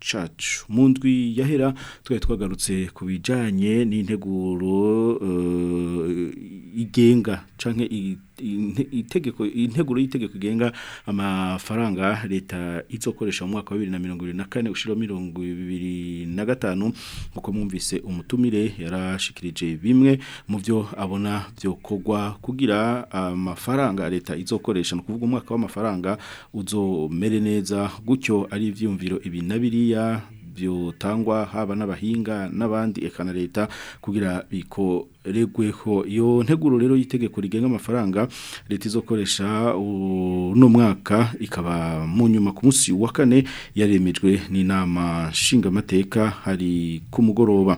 cacu mu ndwi yahera twari twagarutse ku bijyanye n'integuro eh, igenga cyangwa itegeko integuro y'itegeko igenga amafaranga leta izokoresha mu mwaka wa 2024 gushira 2025 uko mwumvise umutumire yarashikirije bimwe mu byo abona byokogwa kugira amafaranga leta izokoresha no kuvuga umwaka w'amafaranga uzomere neza gutyo ari ivyumviro ibi nabiriya byotangwa haba n'abahinga n'abandi ekana leta kugira biko regweho yo nteguro rero y'itegeko rigenga amafaranga leta izokoresha uno mwaka ikaba mu nyuma ku munsi wa kane yaremejwe n'inama nshingamateka hari ku mugoroba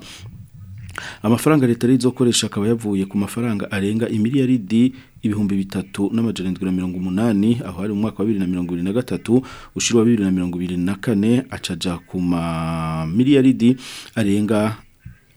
amafaranga leta rizokoresha akaba yavuye ku mafaranga arenga imiliyaridi ibihumbi bitatu n'amajana indwi na mirongo umunani aho hari mu mwaka wa bibiri na mirongo ibiri na gatatu ushira wa bibiri na mirongo ibiri na kane acaja ku ma miliyaridi arenga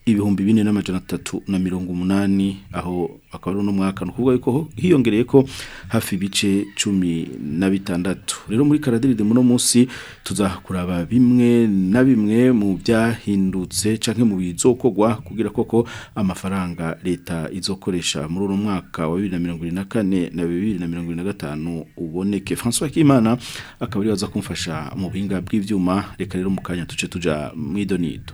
ibihumbi bine n'amajana atatu na mirongo umunani aho akaba ari uno mwaka ni ukuvuga yuko hiyongereye ko hafi ibice cumi na bitandatu rero muri karadiride muno munsi tuzakuraba bimwe na bimwe mu byahindutse canke mu bizokogwa kugira koko amafaranga leta izokoresha muri uno mwaka wa 2024 na kane na na na bibiri mirongo gatanu uboneke François Kimana akaba ari waza kumfasha mu buhinga bw'ivyuma reka rero mu kanya tuce tuja mwidonido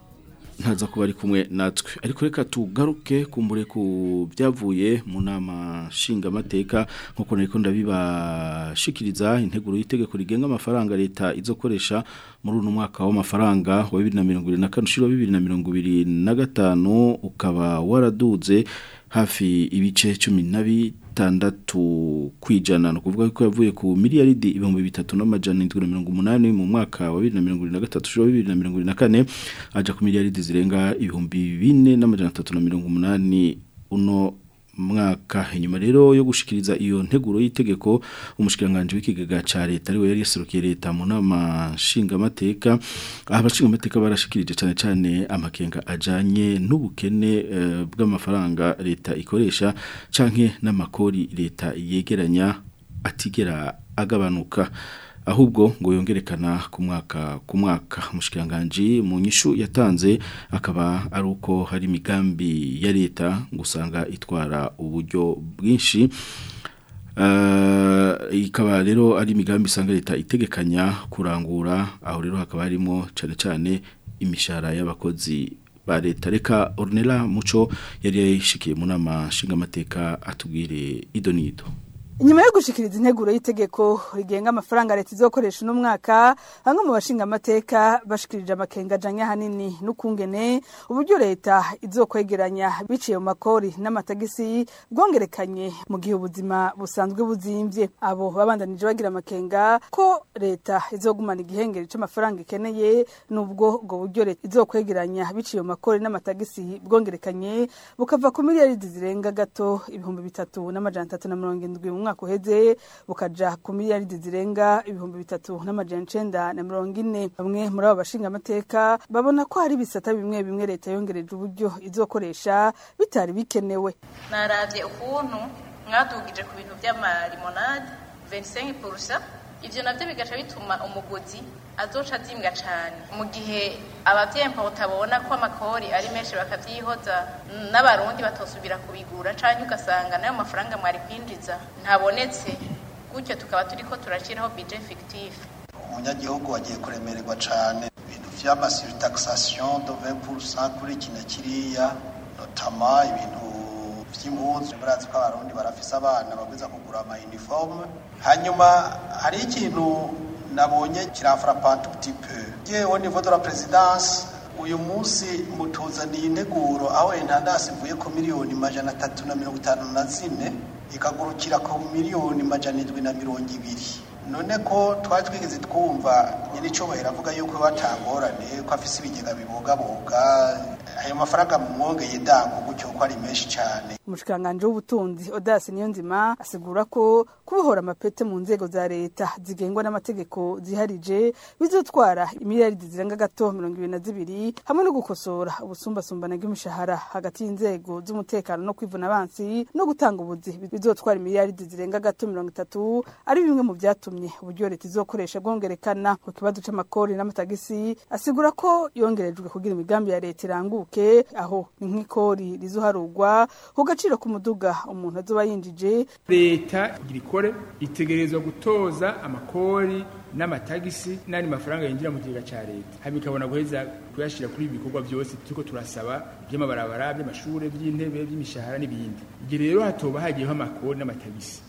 ntaza kuba ari kumwe natwe ariko reka tugaruke kumbure ku byavuye mu nama nshingamateka nk'uko nariko ndabibashikiriza integuro y'itegeko rigenga amafaranga leta izokoresha muri uno mwaka w'amafaranga wa 2024 ushira 2025 ukaba waraduze hafi ibice cumi na bitandatu ku ijana ni ukuvuga ko yavuye ku miliyaridi ibihumbi bitatu n'amajana indwi na mirongo umunani mu mwaka wa bibiri na mirongo irindwi na gatatu ushobora bibiri na mirongo irindwi na kane ajya ku miliyaridi zirenga ibihumbi bine n'amajana atatu na mirongo umunani uno mwaka inyuma rero yo gushikiriza iyo nteguro y'itegeko umushikiranganje w'ikigega cya leta ariwe yari yaserukiye leta mu nama nshingamateka abashinga barashikirije cyane cyane amakenga ajyanye n'ubukene eh, bw'amafaranga leta ikoresha canke n'amakori leta yegeranya atigera agabanuka ahubwo ngo yongerekana ku mwaka ku mwaka mushikiranganje mu nyishu yatanze akaba ari uko hari imigambi ya leta gusanga itwara uburyo bwinshi eh, ikaba rero ari migambi isanga leta itegekanya kurangura aho rero hakaba harimo cyane cyane imishahara y'abakozi ba leta reka orunera muco yari yayishikiye mu nama nshingamateka atubwire idonido nyuma yo gushikiriza integuro y'itegeko rigenga amafaranga leta izokoresha uno mwaka bamwe mu bashinga amateka bashikirije amakenga ajanye ahanini n'ukungene uburyo leta izokwegeranya biciye mu makori n'amatagisi bwongerekanye mu gihe ubuzima busanzwe buzimvye abo babandanije bagira amakenga ko leta izogumana igihengeri cy’amafaranga ikeneye nubwo ubwo buryo leta izokwegeranya biciye mu makori n'amatagisi bwongerekanye bukava ku miliyaridi zirenga gato ibihumbi bitatu n'amajana atatu na mirongo indwi umwaka uheze bukaja ku miliyaridi zirenga ibihumbi bitatu n'amajana icenda na mirongo ine bamwe muri abo bashingamateka babona ko hari ibisata bimwe bimwe leta yongereje uburyo izokoresha bitari bikenewe naravye ukuntu mwadugije ku bintu vy'amarimonade 25 purusa ibyo nabyo bigaca bituma umuguzi azoca azimbwa cyane mu gihe ababyeyi utabona ko amakori ari menshi bakabyihoza mm, n'abarundi batosubira kubigura cyangwa ugasanga n'ayo mafaranga mwari kwinjiza ntabonetse gutyo tukaba turi ko bije fikitifu umunyagihugu wagiye kuremererwa cyane ibintu by'amasiri takisasiyo do kuri kino kiriya notama ibintu by'impunzi murazi ko abarundi barafise abana bagwiza kugura ama uniforme hanyuma hari ikintu nabonye kirafrapante petit yewe niveau de la uyu munsi mutuzaniye integuro aho intandasi ivuye ku miliyoni majana atatu na mirongo itanu na zine ikagurukira ku miliyoni majana indwi na mirongo ibiri none ko twari twigeze twumva nyir'icyubahiro avuga yuko iwe atangorane ko afise ibigega bibogaboga ayo mafaranga mwongeye dango gutyo ko ari menshi cyane umushikanganje w'ubutunzi Odas Niyonzima asigura ko kubohora amapete mu nzego za leta zigengwa n'amategeko ziharije bizotwara imiliyaridi zirenga gato mirongo ibiri zibiri hamwe no gukosora ubusumbasumbane bw'imishahara hagati y'inzego z'umutekano no kwivuna abansi no gutanga ubuzi bizotwara imiliyaridi zirenga gato mirongo itatu ari bimwe mu byatumye uburyo leta izokoresha bwongerekana ku kibazo c'amakori n'amatagisi asigura ko yongerejwe kugira imigambi ya leta iranguke bike aho inkikori rizuharugwa ku gaciro k'umuduga umuntu azuba yinjije leta ikore itegerezwa gutoza amakori n'amatagisi n'andi mafaranga yinjira mu kigega cya leta hanyuma ikabona guheza kuyashyira kuri ibi bikorwa byose turiko turasaba by'amabarabara by'amashuri by'intebe by'imishahara n'ibindi igihe rero hatoba hagiyeho amakori n'amatagisi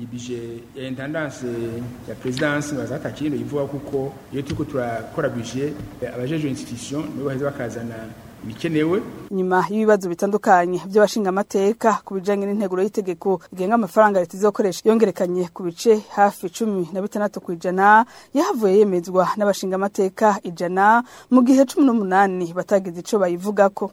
yibije bije ya intendanse ya perezidansi bazatakiye ivuga kuko iyo turi turakora bije abajeje institution nibo baheza bakazana bikenewe nyuma y'ibibazo bitandukanye by'abashingamateka ku bijyanye n'integuro y'itegeko rigenga amafaranga leta izakoresha yongerekanye ku bice hafi cumi na bitandatu ku ijana yahavuye yemezwa n'abashingamateka ijana mu gihe cumi n'umunani batagize icyo bayivuga ko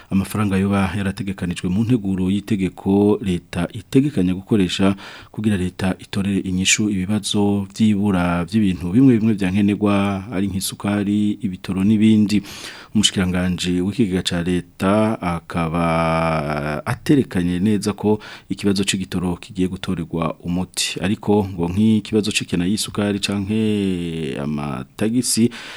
amafaranga yoba yarategekanijwe mu nteguro y'itegeko leta itegekanya gukoresha kugira leta itorere inyishu ibibazo by'ibura by'ibintu bimwe bimwe bya nkenerwa ari nk'isukari ibitoro n'ibindi umushikiranganje w'ikigega cya leta akaba aterekanye neza ko ikibazo cy'igitoro kigiye gutorerwa umuti ariko ngo nk'ikibazo cy'ikena y'isukari canke amatagisi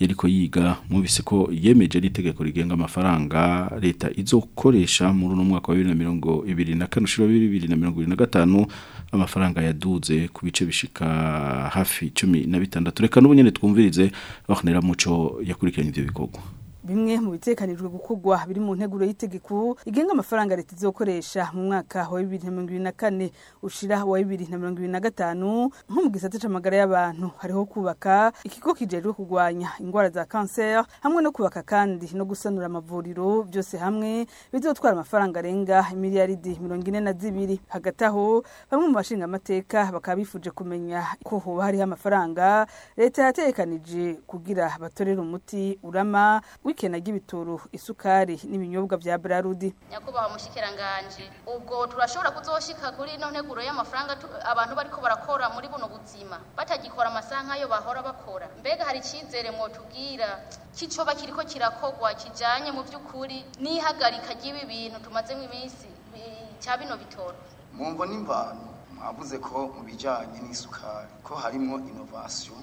yariko yiga mubise ko yemeje n’itegeko rigenga amafaranga leta izokoresha muri uno mwaka wa bibiri na na na mirongo mirongo ibiri ibiri na gatanu amafaranga yaduze ku bice bishika hafi cumi na 16 reka n'ubunyene twumvirize bakonera muco yakurikiranye ivyo bikorwa bimwe mu bitekanijwe gukorwa biri mu nteguro y'itegeko igenga amafaranga leta izokoresha mu mwaka wa bibiri na mirongo ibiri na kane ushira wa bibiri na mirongo ibiri na gatanu nko mu gisate c'amagara y'abantu hariho kubaka ikigo kijejwe kurwanya indwara za kanseri hamwe no kubaka kandi no gusanura amavuriro byose hamwe bizotwara amafaranga arenga miliyaridi mirongo ine na zibiri hagati aho bamwe mu bashinga amateka bakaba bifuje kumenya ko hoba hariho amafaranga leta yatekanije kugira batorere umuti urama wiki na gibituru isukari n'ibinyobwa bya brarudi nyakubahwa mushikiranganje ubwo turashobora kuzoshika kuri ino nteguro y'amafaranga abantu bariko barakora muri buno buzima batagikora amasaha nk'ayo bahora bakora mbega hari icizere tubwira kicoba kiriko kirakogwa kijanye mu by'ukuri n'ihagarika ry'ibi bintu tumaze iminsi cya bino bitoro mumbo n'imvano mwavuze ko mu bijyanye n'isukari ko harimo innovation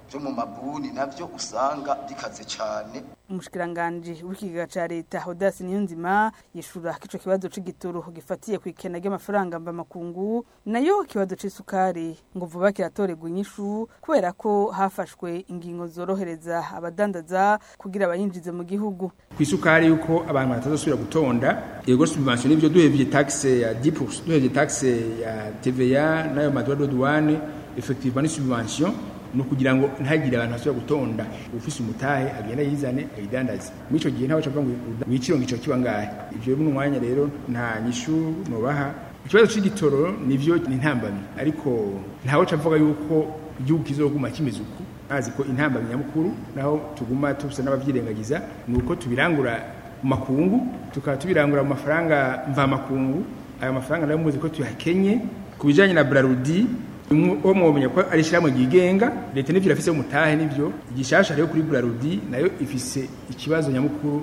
byo mu mabuni nabyo usanga bikaze cyane umushikiranganji w'ikigega ca leta Hodasi Niyonzima yishura kico kibazo c'igitoro gifatiye ku ikena ry'amafaranga mba makungu nayo kibazo c'isukari ngo vuba kiratoregwa inyishu kubera ko hafashwe ingingo zorohereza abadandaza kugira abayinjize mu gihugu kwisukari yuko abantu batazosubira gutonda yego subvention ivyo duhevye tax ya 10% duhevye tax ya TVA nayo madwa de douane effectivement subvention ni ukugira ngo ntagire abantu basubira gutonda ufise umutahe agenda yizane ayidandaze muri icyo gihe ntawe acavuga ngo wikirongo ico kibangahe ivyo ni umwanya rero nta nyishu nobaha ikibazo c'igitoro nivyo ni intambamyi ariko ntawe acavuga yuko igihugu kizoguma kimeze uko azi ko intambamyi nyamukuru naho tuguma tusa n'abavyirengagiza ni uko tubirangura mu makungu tukaba tubirangura mu mafaranga mvamakungu aya mafaranga nayo muzi ko tuyakenye ku bijanye na brarudi uwo mwomenya ko ari ishyirahamwe ryigenga leta n'ibyo irafise umutahe n'ibyo igishasha rero kuri burarudi nayo ifise ikibazo nyamukuru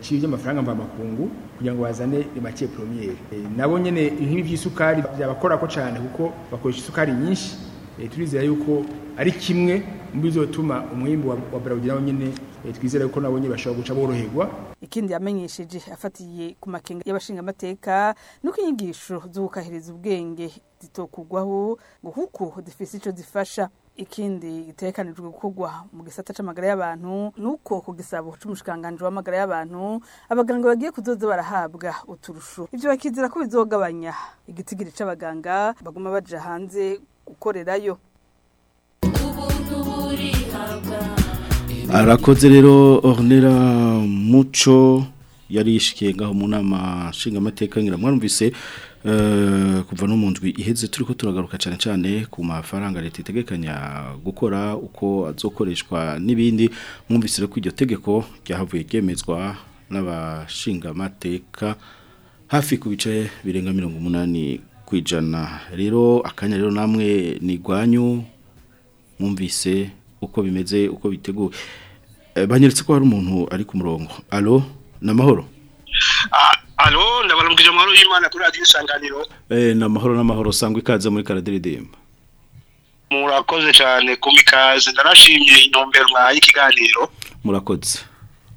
cy'iby'amafaranga eh, mvamakungu kugira ngo bazane make premiere eh, nabo nyene nk'iby'isukari byabakora ko cyane kuko bakoresha isukari nyinshi eh, turizera yuko ari kimwe mu bizotuma umwimbu wa Brazil nawo nyine eh, twizera ko nabonye bashobora guca boroherwa ikindi yamenyesheje afatiye ku makenga y'abashinga amateka nuko inyigisho z'ubukahereza ubwenge zitokugwaho ngo huko difise ico zifasha ikindi gitekanijwe gukorwa mu gisata c'amagara y'abantu nuko ku gisabo c'umushikanganje w'amagara y'abantu abaganga bagiye kuzoza barahabwa uturusho Ibyo bakizera ko bizogabanya igitigiri c'abaganga baguma baja hanze gukorerayo arakoze rero ornera muco yari ngaho mu nama nshingamateka ngira mwarumvise eh, kuva no mu ndwi iheze turi ko turagaruka cyane cyane ku mafaranga leta itegekanya gukora uko azokoreshwa n'ibindi mwumvise ko iryo tegeko ryahavuye ryemezwa n'abashingamateka hafi ku bice birenga mirongo umunani ku ijana rero akanya rero namwe ni rwanyu mwumvise uko bimeze uko biteguye eh, banyeretse ko hari umuntu ari ku murongo alo ni amahoro alo ah, ndabarambwira amahoro y'imana kuri radiyo isanganiro eh, ni amahoro n'amahoro usanga ikaze muri karadiridimba murakoze cyane kuba ikaze ndanashimye intumbero mwahaye ikiganiro murakoze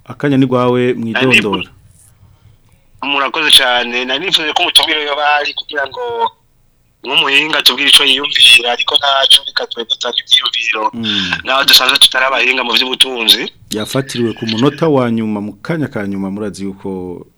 akanya ni rwawe mwidondora murakoze cyane nari nifuza ko mutumire iyo bari kugira ngo nk'umuhinga tubwira icyo yiyumvira ariko ntacyo reka twe dutange ibyiyumviro mm. nawe dusanzwe tutari abahinga mu by'ubutunzi yafatiriwe ku munota wa nyuma mu kanya ka nyuma murazi yuko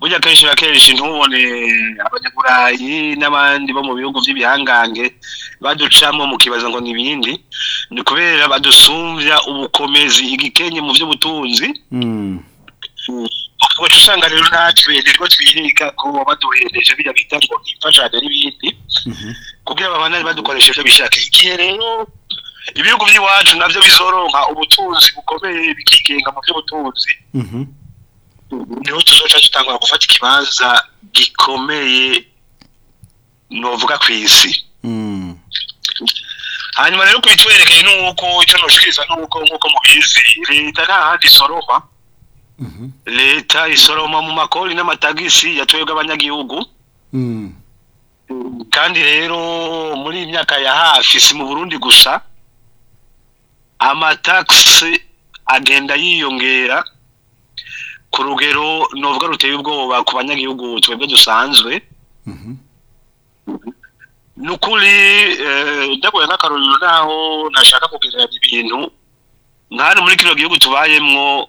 burya kenshi na kenshi ntubone abanyaburayi n'abandi bo mu bihugu by'ibihangange baducamo mu kibazo ngo n'ibindi ni kubera badusumbya ubukomezi igikenye mu by'ubutunzi mm. mm. ugaca usanga rero natwe nibwo twirinda ko baduhereje biriya bita ngo imfashane n'ibindi mhm. kugira ngo badukoresha ibyo bishaka igihe rero ibihugu by'iwacu nabyo bizoronka ubutunzi bukomeye bikigenga mu by'ubutunzi mhm. niho tuzoca dutangura gufata ikibanza gikomeye novuga ku isi mm. hanyuma rero kubitwerekeye n'uko icyo ntushikiriza n'uko nk'uko mubizi leta nta handi isoroma leta isoroma mu makori n'amatagisi yatwebwe abanyagihugu mm. kandi rero muri iyi myaka ya hafi si mu burundi gusa amatagisi agenda yiyongera ku rugero nubwo ruteye ubwoba ku banyagihugu twebwe dusanzwe mm-hmm. ni ukuri eh, ndagoye nk'akaruriro naho ntashaka kugereranya ibintu nka hano muri kino gihugu tubayemo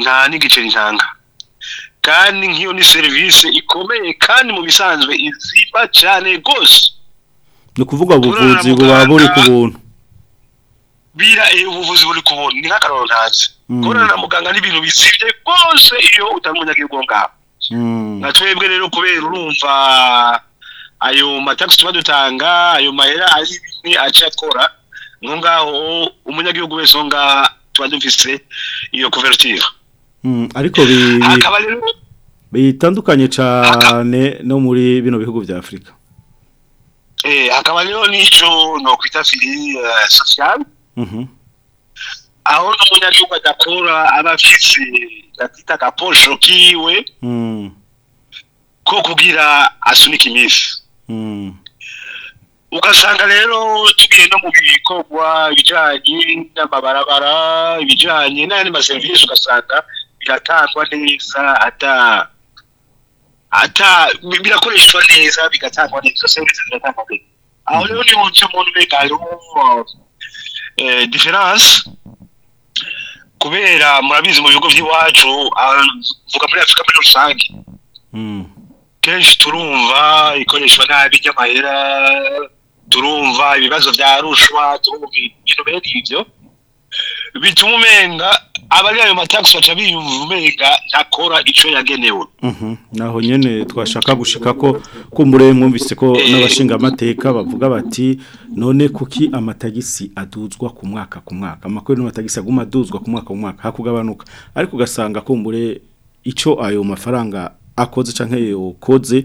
nta n'igiceri ntanga kandi nk'iyo ni serivisi ikomeye kandi mu bisanzwe iziba cyane rwose ni ukuvuga ubuvuzi buba buri ku buntu bira eh, ubuvuzi buri ku buntu ni nk'akarorero ntazi Mm. kubonana na muganga n'ibintu bisibye rwose iyo utari umunyagihugu ngaho mm. nka twebwe rero kubera urumva ayo matakisi tuba dutanga ayo mahera ari ibintu aca akora nk'aho ngaho umunyagihugu wese aho tuba dufise iyo kuverutira mm. ariko bitandukanye cyane no muri bino bihugu bya afurika eh, hakaba rero n'icyo ni ukwita fili sosiyali mm-hmm. aho nabona yuko adakora aba afise gatita agaposho kiwe hmm. ko kugira asunike iminsi hmm. ugasanga rero tugiye no mu bikorwa ibijyanye n'amabarabara ibijyanye n'ayandi maserivisi ugasanga biratangwa neza ata ata birakoreshwa neza bigatangwa neza serivisi ziratangwa neza aho rero niho nje mu ntumbero diferanse kubera murabizi mu bigo by'iwacu ah, vuga muri afurika muri rusange hmm. kenshi turumva ikoreshwa nabi ry'amahera turumva ibibazo bya rushwa turumva ibintu bene ibyo bituma umenga abari ayo matakisi baca biyumva umenga ntakora icyo yagenewe mhm. naho nyine twashaka gushika ko kumbure mwumvise ko eh. n'abashingamateka bavuga bati none kuki amatagisi aduzwa ku mwaka ku mwaka amakuru n'amatagisi aguma aduzwa ku mwaka ku mwaka hakugabanuka ariko ugasanga kumbure icyo ayo mafaranga akoze cyangwa koze”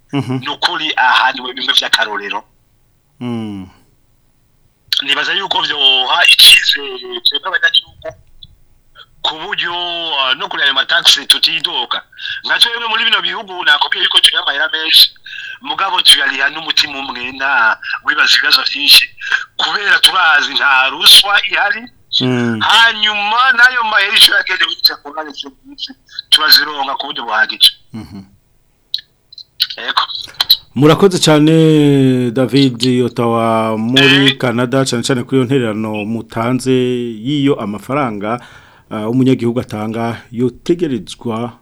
mhm. ni ukuri ahaniwe bimwe by'akarorero mm. nibaza yuko byoha icyizere twebwe abanyagihugu ku buryo uh, no kuri ayo matakisi tutidoka nka bimwe muri bino bihugu nakubwiye yuko turiho amahera menshi mugabo tuyariha n'umutima umwe nta wibasigaza byinshi kubera turazi nta ruswa ihari hmm. hanyuma n'ayo mahera ishuri agenda bica ku mwanya cy'ubwinshi turazironka ku buryo buhagije mhm. murakoze cyane david yotawa muri canada cyane cyane kuri iyo ntererano mutanze y'iyo amafaranga Ah, umunyagihugu atanga yotegerezwa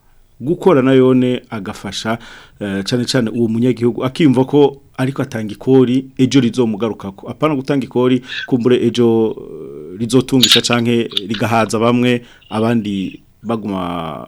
gukora na yone agafasha eh, cyane cyane uwo munyagihugu akimva ko ariko atanga ikori ejo rizomugarukako apana gutanga ikori kumbure ejo eh, rizotungisha cyangwa rigahaza bamwe abandi baguma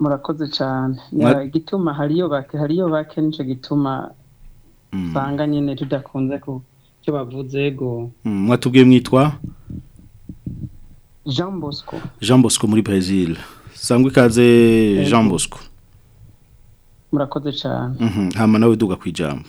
murakoze cyane igituma hariyo bake hariyo bake nico gituma mm. sanga nyene tudakunze ku cyo bavuze go mm, mwatubwiye mwitwa Jean Bosco Jean Bosco muri Brazil sangwe ikaze Jean Bosco murakoze cyane hano mhm. nawe duga ku ijambo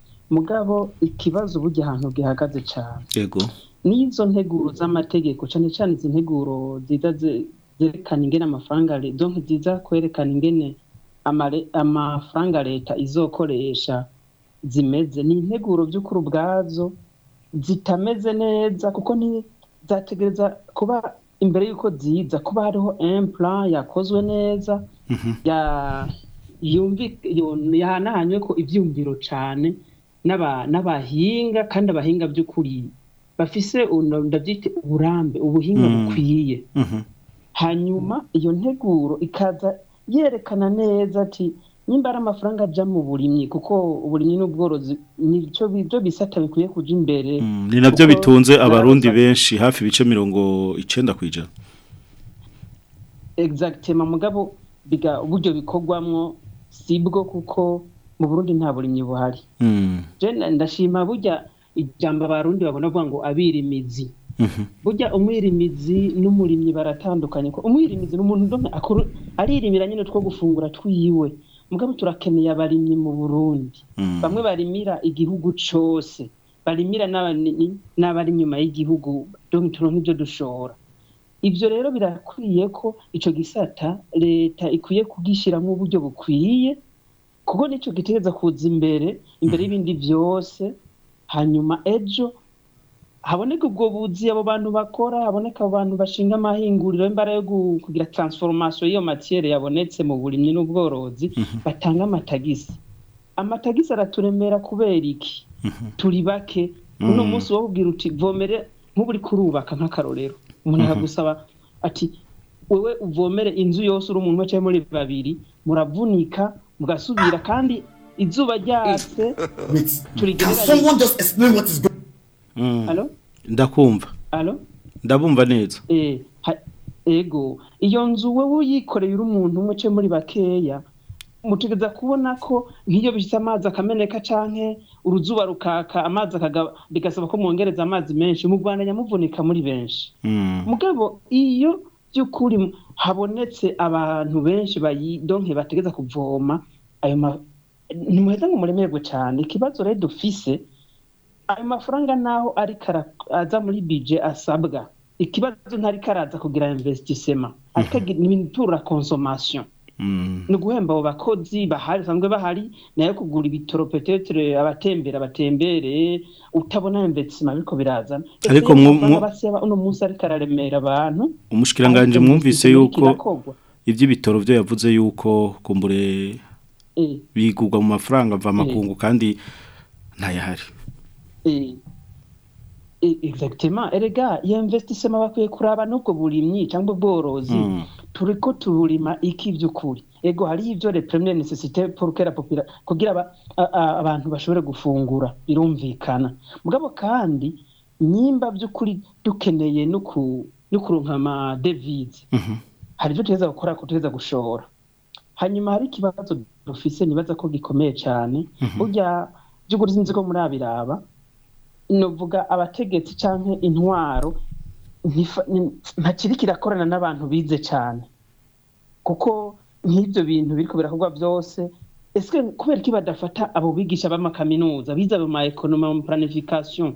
mugabo ikibazo uburyo ahantu gihagaze cyane yego n'izo nteguro z'amategeko cyane cyane izi nteguro ziza zerekana ingene amafaranga donc ziza kwerekana ingene amafaranga leta izokoresha zimeze ni integuro by'ukuri ubwazo zitameze neza kuko ni zategereza kuba imbere y'uko ziza kuba hariho implan yakozwe neza mhm. ya yahanahanywe ko ibyumviro cyane n'abahinga kandi abahinga by'ukuri bafise ndabyite uburambe ubuhinga mm. bukwiye mm-hmm. hanyuma iyo nteguro ikaza yerekana neza ati nimba ari amafaranga ajya mu burimyi kuko uburimyi n'ubworozi nicyo byo bisata bikwiye kujya imbere mm. ni nabyo bitunze abarundi benshi hafi ibice mirongo icyenda ku ijana exactement mugabo biga uburyo bikorwamwo si kuko mu burundi nta burimyi buhari hmm. ndashima bujya ijambo abarundi babona avuga ngo abirimizi mhm. bujya umwirimizi n'umurimyi baratandukanye ko umwirimizi ni umuntu aririmira nyine two gufungura twiwe mugabo turakeneye abarimyi mu burundi hmm. bamwe barimira igihugu cyose barimira n'abari inyuma y'igihugu turonka ibyo dushora Ivyo rero birakwiye ko ico gisata leta ikwiye kugishiramwo uburyo bukwiye, kuko nicyo gitegereza kuza imbere, imbere mm-hmm. y'ibindi byose hanyuma ejo haboneka ubwo buzi abo bantu bakora, haboneka abo bantu bashinga amahinguriro imbara yo kugira transformation y'iyo matiere yabonetse mu burimyi n'ubworozi, mm-hmm. batanga amatagisi. Amatagisi araturemera kubera iki? Mm-hmm. Turi bake, uno mm. munsi wobwira uti vomere nk'ubu kurubaka urubaka nk'akarorero umuntu mhm. aragusaba ati wowe uvomere inzu yose uri umuntu umwe muri babiri muravunika mugasubira kandi izuba ryatse mm. ndakumva ndabumva neza eh, ego iyo nzu wowe uyikoreye uri umuntu umwe muri bakeya mutegereza kubona ko nk'iyo bishyize amazi akameneka canke uruzuba rukaka amazi bigasaba ko mwongereza amazi menshi mu rwanda nyamuvunika muri benshi hmm. mugabo iyo by'ukuri habonetse abantu benshi bayidonke bategeza kuvoma ayo ntimuheze ngo muremerwe cyane ikibazo rero dufise ayo mafaranga naho ariko aza muri bije asabwa ikibazo ntariko karaza kugira investissement ariko hmm. ni ibitura consommation Mm. no guhemba abo bakozi bahari basanzwe bahari nayo kugura ibitoro petetere abatembera abatembere utabona embetsima biriko birazana ariko mwabasaba uno munsi ariko araremera abantu umushikiranganje mwumvise yuko iby'ibitoro byo yavuze yuko kumbure eh. bigugwa mu mafaranga mva eh. makungu kandi ntayahari eh. E, exactement. Erega eh, iyo investisema bakwiye kuraba n'ubwo burimyi cyangwa ubworozi mm. turiko turima iki by'ukuri ego hari ibyo le premier necessité pour kugira hmm. abantu bashobore gufungura birumvikana mugabo kandi nimba by'ukuri dukeneye no kuronka ama mhm. hari ibyo tugeza gukora ko tugeza gushora hanyuma hari ikibazo dufise nibaza ko gikomeye cyane mm -hmm. burya by'ukuri sinzi ko murabiraba nuvuga abategetsi cyangwa intwaro ntakiri kirakorana n'abantu bize cyane kuko nk'ibyo bintu biri birakorwa byose ese kubera ko badafata abo bigisha b'amakaminuza bize mu mayekonoma mu planification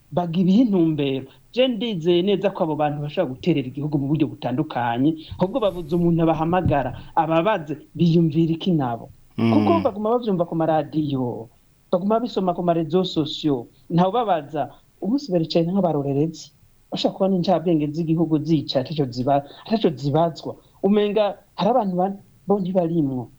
baga ibihe intumbero je ndizeye neza ko abo bantu bashobora guterera igihugu mu buryo butandukanye ahubwo babuze umuntu abahamagara ababaze biyumvira iki nabo hmm. kuko baguma bavyumva ku maradiyo baguma babisoma ku marezo sosiyo ntawe ubabaza umunsi baricaye nk'abarorerezi bashobora kubona incabwenge z'igihugu zica ataco zibazwa umenga hari abantu bane bo ntibarimwo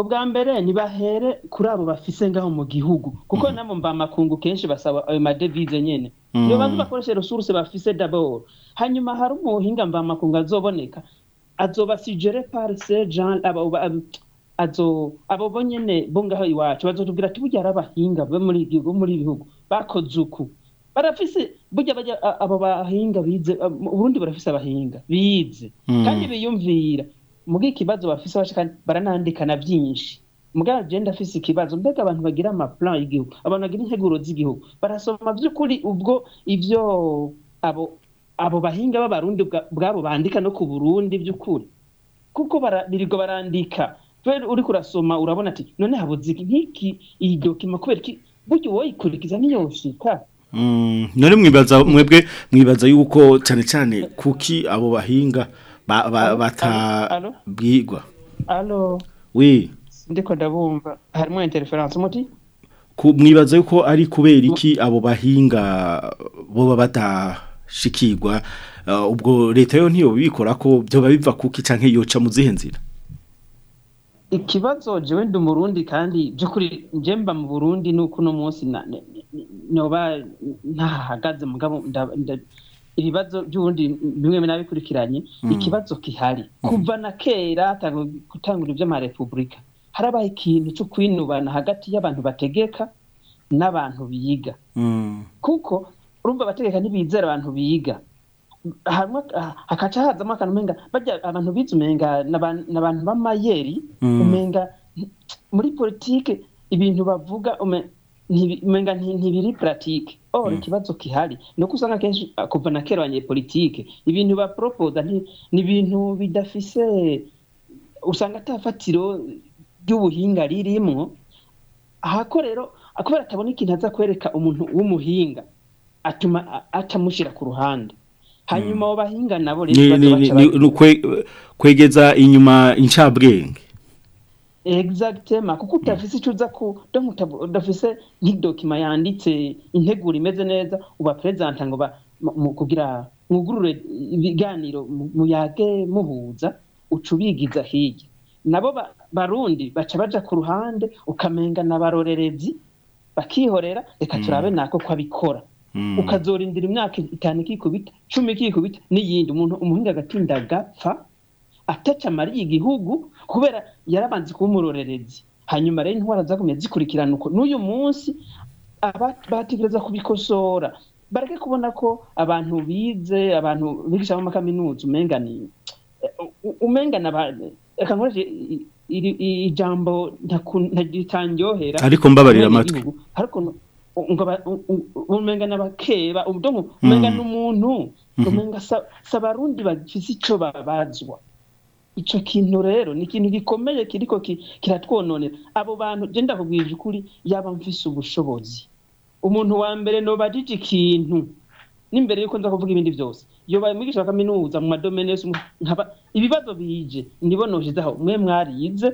ubwa mbere ntibahere kuri abo bafise ngaho mu gihugu kuko mhm. nabo mba makungu kenshi basaba ayo madevize nyene mhm. niyo bantu bakoresha resource bafise d'abord hanyuma hari umuhinga mva makungu azoboneka azoba sugere parcelle genre azo abo bonyene bo ngaho iwacu bazotubwira ati burya ari abahinga bo muri ibihugu bakoze uku barafise burya abo bahinga bize uburundi barafise abahinga bize mhm. kandi biyumvira muga ikibazo bafise na byinshi mugabo agenda ndafise ikibazo mbega abantu bagira amaplan y'igihugu abantu bagira integuro z'igihugu barasoma by'ukuri ubwo ibyo abo abo bahinga b'abarundi bwabo bandika no ku burundi by'ukuri kuko birirwa barandika uri kurasoma urabona ati none habuze nk'iki iyi dokima kubera iki burya uwoyikurikiza ntiyoshika mm, none mwibaza mwebwe mwibaza yuko cyane cyane kuki abo bahinga batabwirwa alo we ndiko ndabumva harimo interference umuti mwibaza yuko ari kubera iki abo bahinga bo batashikirwa ubwo leta yo ntiyobikora ko byoba biva kuki canke yoca mu zihe nzira ikibazo jewe ndi umurundi kandi byukuri njemba mu Burundi nuko no munsi noba ntahagaze mugabo ibibazo by'ubundi bimwe n'abikurikiranye hmm. ikibazo gihari hmm. kuva na kera gutangura iby'amarepubulika harabaye ikintu cyo kwinubana hagati y'abantu bategeka n'abantu biga hmm. kuko urumva abategeka ntibizera abantu biga hakaca hazamo akantu umenga abantu bize umenga nabantu abantu b'amayeri umenga muri politiki ibintu bavuga mpenga ntibiri puratike ora oh, ikibazo hmm. kihari ni uko usanga akenshi ah, kuva na kera abanyepolitike ibintu baporopoza ni ibintu bidafise usanga atafatiro ry'ubuhinga ririmo ahako rero ah, kubera atabona ikintu aza kwereka umuntu w'umuhinga atuma ah, atamushyira ku ruhande hanyuma hmm. abo bahinga nabo rero baza baca kwegeza inyuma incabwenge egizagitema kuko hmm. utafise icyo uza ku udafise nk'idokima yanditse integuro imeze neza uba perezida ngo mu kugira mwugurure ibiganiro muyage muhuza uca ubigiza hirya nabo barundi baca baja ku ruhande ukamenga na bakihorera reka hmm. turabe nako ko abikora hmm. ukazorindira imyaka itanu ikikubita cumi ikikubita n'iyindi umuntu umuhinga agatinda agapfa ataca igihugu kubera yarabanze kuba umurorerezi hanyuma rero intwara zagumye zikurikirana uko n'uyu munsi bategereza kubikosora bareke kubona ko abantu bize abantu bigisha mu makaminuza umengani umengana reka nkoreshe ijambo ritanyohera ariko mbabarira amatwi umenga n'abakeba hmm. umenga n'umuntu hmm. umenga si abarundi bagifite icyo babazwa icyo kintu rero ni ikintu gikomeye kiriko kiratwononera abo bantu genda kubwira ukuri yaba mvise ubushobozi umuntu wa mbere nobajije ikintu n'imbere yuko nza kuvuga ibindi byose yobaye mwigisha wa kaminuza mu madomene yose nkaba ibibazo bije nibo noshizeho mwe mwarize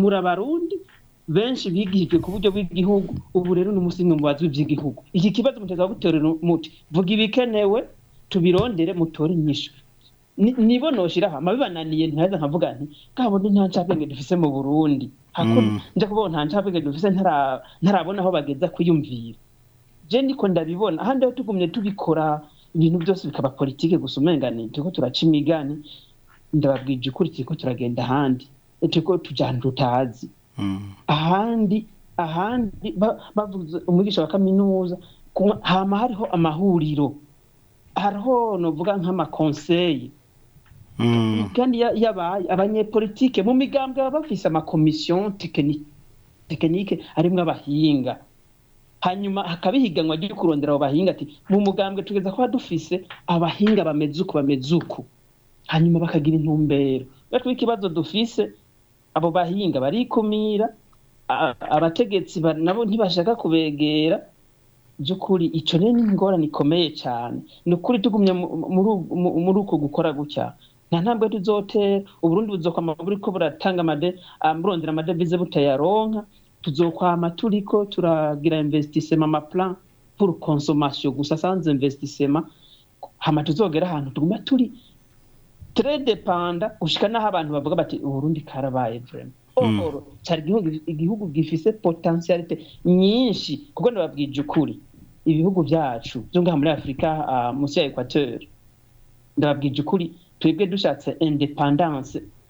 muri benshi bigishijwe ku buryo bw'igihugu ubu rero ni umusinga mu bazi iki kibazo muteza guterera umuti vuga ibikenewe tubirondere mutore inyishu nibo noshiraho amabibananiye ntihaza nkavuga nti bwa bundi nta ncabwenge mm. dufise mu burundi mm. nja kubona nta ncabwenge dufise ntarabona aho bageza kuyumvira je niko ndabibona ahandi aho tugumye tubikora ibintu byose bikaba politiki gusa umengane turiko turaca imigani ndababwije ukuri turiko turagenda ahandi e, turiko tuja ahantu tutazi mm. ahandi ahandi bavuze umwigisha wa kaminuza hama hariho amahuriro hariho novuga nk'amakonseye Mm. kandi yabaye abanyepolitike mu migambwe baba bafise amakomisiyo tekinike arimwo abahinga hanyuma hakabihiganwa ryo kurondera abo bahinga ati mu mugambwe tugeza kuba dufise abahinga bameze uku bameze uku hanyuma bakagira intumbero batwe ikibazo dufise abo bahinga barikumira abategetsi nabo ntibashaka kubegera by'ukuri icyo rero ni ingorane ikomeye cyane ni ukuri tugumye muri uko gukora gutya nta ntambwe tuzotera uburundi buzokwama buriko buratanga burondera ah, amadevize butayaronka tuzokwama turiko turagira investisema amaplan pour consommation gusa sans investissement hama tuzogera ahantu tuguma turi tre dependa gushika n'aho abantu bavuga bati uburundi karabaye vraiment hmm. cyari igihugu gifise potentialite nyinshi kuko ndababwije ukuri ibihugu byacu byo muri afurika ah, munsi ya equateur ndababwije ukuri twebwe dushatse indepandanse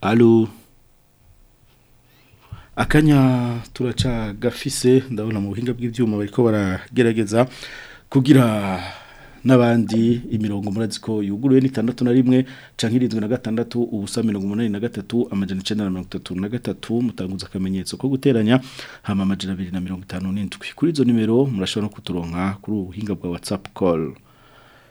alo akanya turaca gafise ndabona mu buhinga bw'ibyuma bariko baragerageza kugira n'abandi imirongo murazi ko yuguruye ni itandatu na rimwe canke irindwi na gatandatu ubusa mirongo umunani na gatatu amajana icenda na mirongo na gatatu mutanguza akamenyetso ko guteranya hama amajana abiri na mirongo itanu n'indwi kuri izo nimero murashobora no kuturonka kuri ubu bwa whatsapp call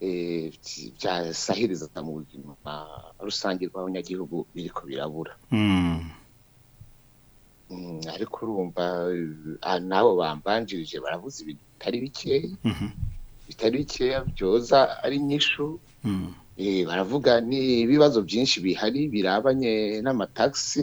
eh, byasahiriza mu buzima rusange bw'abanyagihugu biriko birabura ariko urumva ah, n'abo bambanjirije baravuze ibintu bitari bikeya bitari bikeya byoza ari inyishu hmm. eh, baravuga ni ibibazo byinshi bihari birabanye n'amatagisi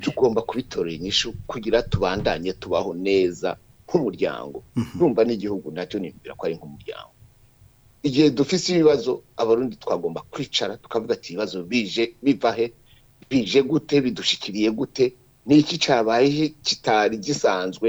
tugomba kubitorera inyishu kugira tubandanye tubaho neza nk'umuryango mhm. numva n'igihugu nacyo nimbwira ko ari nk'umuryango igihe dufise ibibazo abarundi twagomba kwicara tukavuga ati ibibazo bije bivahe he bije gute bidushikiriye gute ni iki cyabaye kitari gisanzwe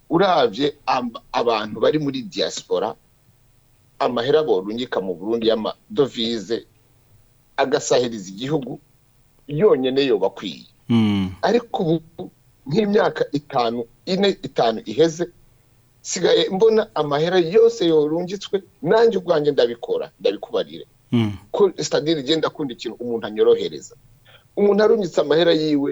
urabye abantu bari muri diaspora amahera borungika mu burundi y'amadovize agasahiriza igihugu yonyine yoba hmm. ariko ubu nk'imyaka itanu ine itanu iheze sigaye mbona amahera yose yorungitswe nanjye ubwanjye ndabikora ndabikubarire hmm. sitadire igenda akunda ikintu umuntu anyorohereza umuntu arungitse amahera yiwe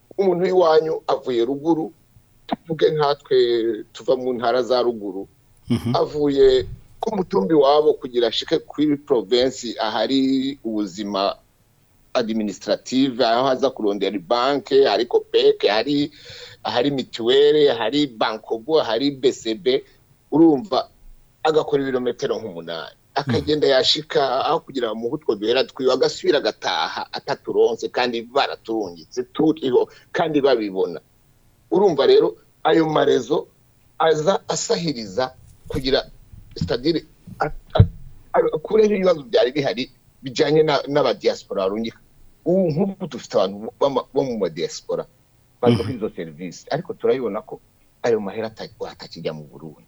umuntu w'iwanyu avuye ruguru tuvuge nkatwe tuva mu ntara za ruguru mm-hmm. avuye ku mutumbi wabo kugira ashike kuri provinsi ahari ubuzima administrative aho haza kurondera banke ariko beke hari hari mituwere hari bankogo hari BCB urumva agakora ibirometero nk'umunani akagenda yashika aho kugira mu hutwo duhera twiwe agasubira agataha ataturonse kandi baraturungitse turiho kandi babibona urumva rero ayo marezo aza asahiriza kugira sitadire akureho ibibazo byari bihari bijyanye n'abadiyaspora rungi nk'ubu dufite abantu bo mu madiyasipora baje mhm. izo serivisi ariko turabibona ko ayo mahera atakijya mu burundi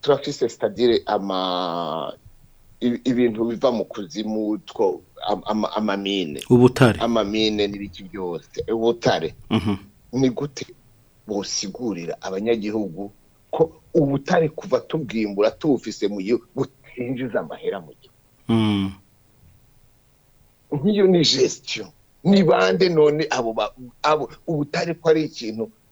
turafise sitadire ama ibintu biva mu kuzimu amamine ubutare amamine n'ibiki byose ubutare mhm. ni gute busigurira abanyagihugu ko ubutare kuva tubwimbura tubufise mu gihugu butinjiza amahera mu gihugu mm. nk'iyo ni gestion ni bande none abo ubutare ko ari ikintu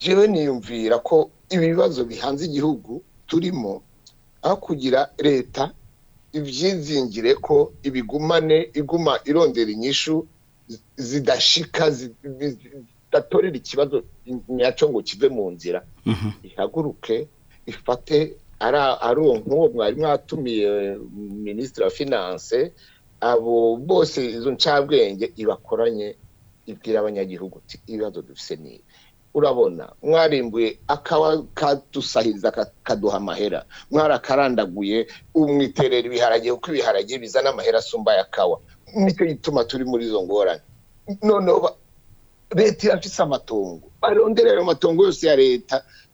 jewe niyumvira ko ibi bibazo bihanze igihugu turimo aho kugira leta ibyizingire ko ibigumane iguma irondera inyishu zidashika zidatorera ikibazo nyacyo ngo kive mu nzira mhm. ihaguruke ifate ari uwo nk'uwo mwari mwatumiye minisitiri wa finanse abo bose izo ncabwenge ibakoranye ibwira abanyagihugu ibibazo dufise n'ibi urabona mwarimbuye akadusahiriza kaduha amahera mwarakarandaguye umwiterera ibiharage kuko ibiharage bizana amahera asumba ya kawa nicyo gituma turi muri izo ngorane noneho leta irafise amatongo barondera ayo matongo yose ya leta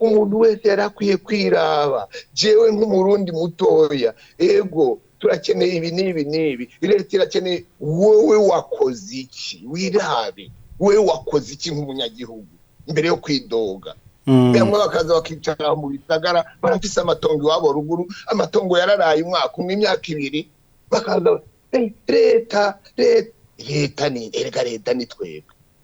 umuntu wese yarakwiye kwiraba jewe nk'umurundi mutoya ego turakeneye ibi n'ibi n'ibi leta irakeneye wowe wakoze iki wirabe wowe wakoze iki nk'umunyagihugu mbere yo kwidoga bamwe mm. bakaza bakicara mu bitagara barafise amatongo iwabo ruguru amatongo yararaye umwaka umwe imyaka ibiri bakaza leta leta ni erega leta ni twebwe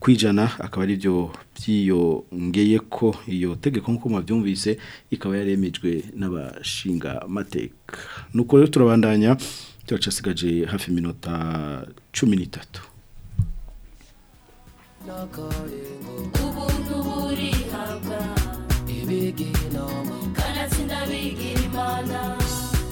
kwijana akaba ari byo byiyongeye ko iyo tegeko nk'uko mwabyumvise ikaba yaremejwe n'abashinga mateka nuko rero turabandanya turacasigaje hafi iminota cumi n'itatu ubu ntuburihabwa ibigi n'oma kanatsinda bigi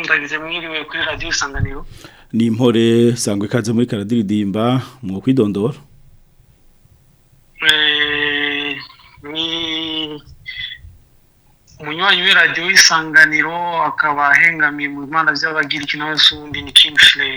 ndagize ni impore sangwa ikaze muri karadiridimba mu kwidondora umunywanyi w'iradiyo w'isanganiro akaba ahengamiye mu mana by'abagira ikintu wese wundi ni kingsley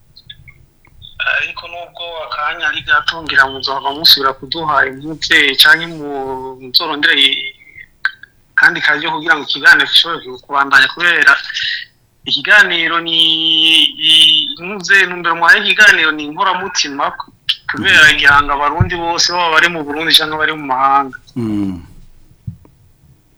ariko nubwo akanya ari gatungira muzaba musubira kuduha imputse cyangwa mutorondere kandi karyo kugira ngo ikiganiro gishobore kubandanya kubera ikiganiro ni ntuze ntumbero muhaye ikiganiro ni inkoramutima kubera mm-hmm. igihanga abarundi bose baba bari mu burundi cyangwa bari mu mahanga mm-hmm.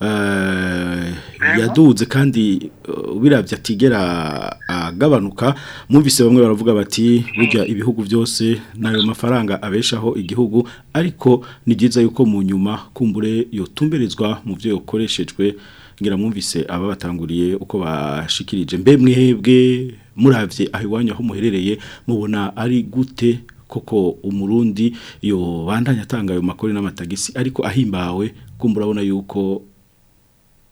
eh, yaduze kandi eh, birabya atigera agabanuka mumvise bamwe baravuga bati burya hmm. ibihugu byose n'ayo mafaranga abeshaho igihugu ariko ni byiza yuko mu nyuma kumbure yotumberezwa mu byo yakoreshejwe ngira mwumvise aba batanguriye uko bashikirije mbe mwebwe murabye aho iwanyu aho muherereye mubona ari gute koko umurundi yo bandanye atanga ayo makori n'amatagisi ariko ahimbawe kumva urabona yuko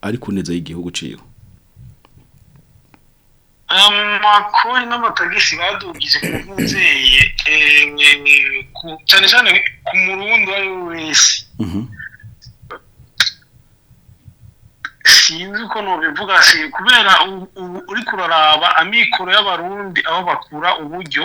ari kuneza y'igihugu ciwe amakori n'amatagisi badugize ku mubyeyi eh, cyane cyane ku murundi uwo wese mhm. sinzi uko nubivuga si kubera uri kuraraba amikoro y'abarundi aho bakura uburyo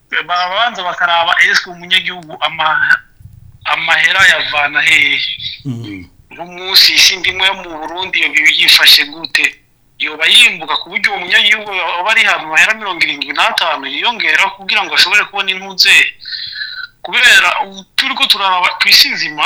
babanza bakaraba ese umunyagihugu amahera yavana hehe mhm. nk'umunsi isi ndimo yo mu burundi yifashe gute yoba yimbuka ku buryo uwo munyagihugu aba ari ahantu hahera mirongo irindwi n'atanu yiyongera kugira ngo ashobore kubona intuze kubera turi ko turaraba ku isi nzima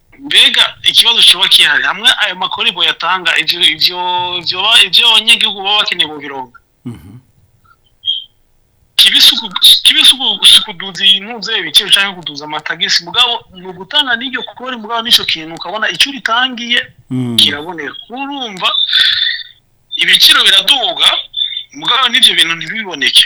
mbega ikibazo kiba kihari hamwe ayo makorebo yatanga ibyo abanyagihugu baba bakeneye mu birongo mhm. kibe si ukuduza ibiciro cyangwa kuduza amatagisi mugabo ni ugutanga n'iryo kubona mugabo n'icyo kintu ukabona icyo utangiye hmm. kiraboneka urumva ibiciro biraduga mugabo n'ibyo bintu ntibiboneke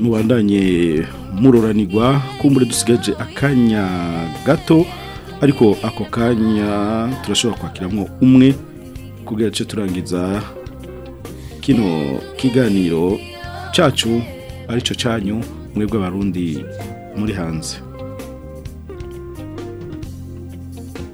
mubandanye muroranirwa kumbure dusigaje akanya gato ariko ako kanya turashobora kwakiramo umwe kugira ngo turangiza kino kiganiro cyacu aricyo cyanyu mwebwe abarundi muri hanze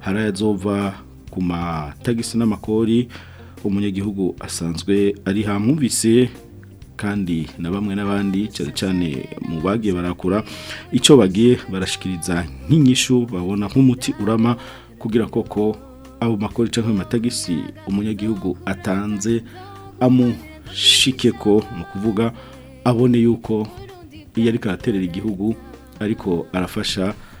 harayazova ku matagisi n'amakori umunyagihugu asanzwe ari hamwumvise kandi na bamwe n'abandi cyane cyane mu bagiye barakura icyo bagiye barashikiriza nk'inyishu babona nk'umuti urama kugira koko abo makori cyangwa amatagisi umunyagihugu atanze amushike ko mu kuvuga abone yuko iyo ariko araterera igihugu ariko arafasha